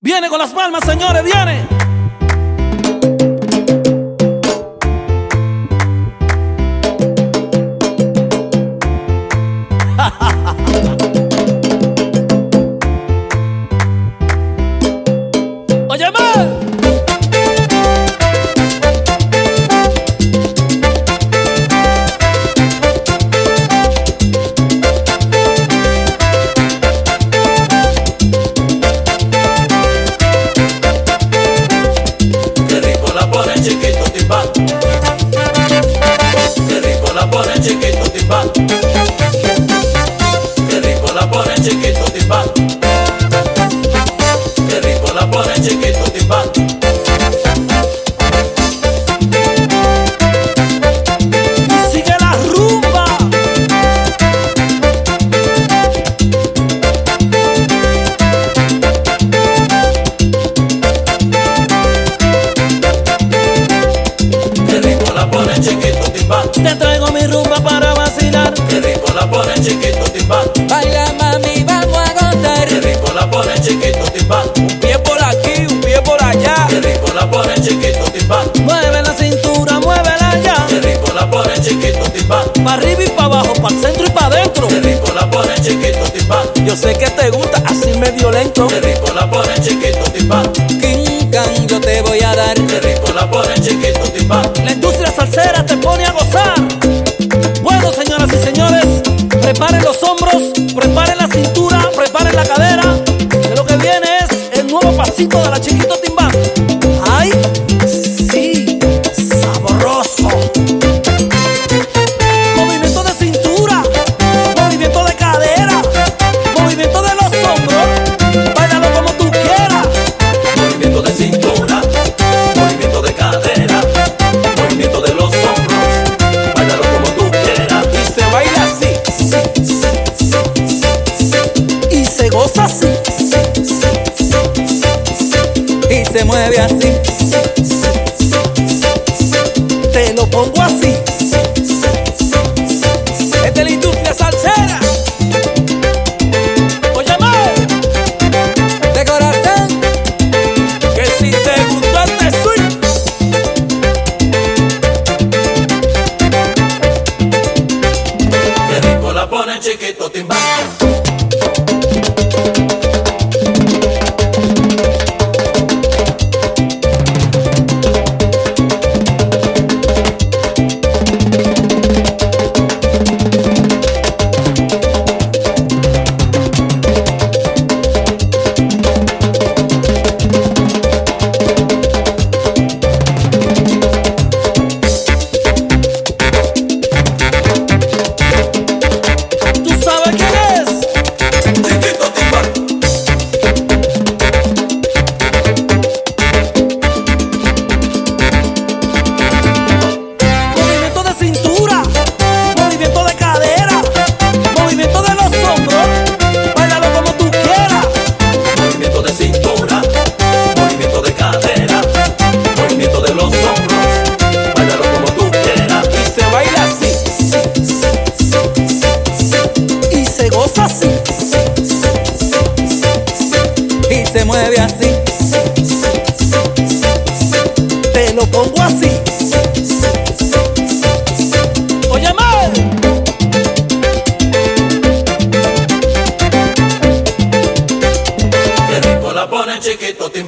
Viene con las palmas, señores, viene. Qué timbal. Qué rico la pone chiquito timbal. Qué rico la pone chiquito timbal. Rico la pone chiquito timbal. Baila mami, vamos a gozar. Qué rico la pone chiquito timbal. Un pie por aquí, un pie por allá. Qué rico la pone chiquito timbal. Mueve la cintura, muévela ya. Qué rico la pone chiquito timbal. Pa' arriba y pa' abajo, pa' el centro y pa' adentro. Qué rico la pone chiquito timbal. Yo sé que te gusta así medio lento. Qué rico la pone chiquito timbal. King yo te voy a dar. Qué rico la pone chiquito timbal. La industria salsera te pone a gozar. Preparen los hombros, preparen la cintura, preparen la cadera. Que lo que viene es el nuevo pasito de la chiquito se mueve así. Se mueve así. Te lo pongo así. Óyeme, Qué rico la pone chiquito timbal.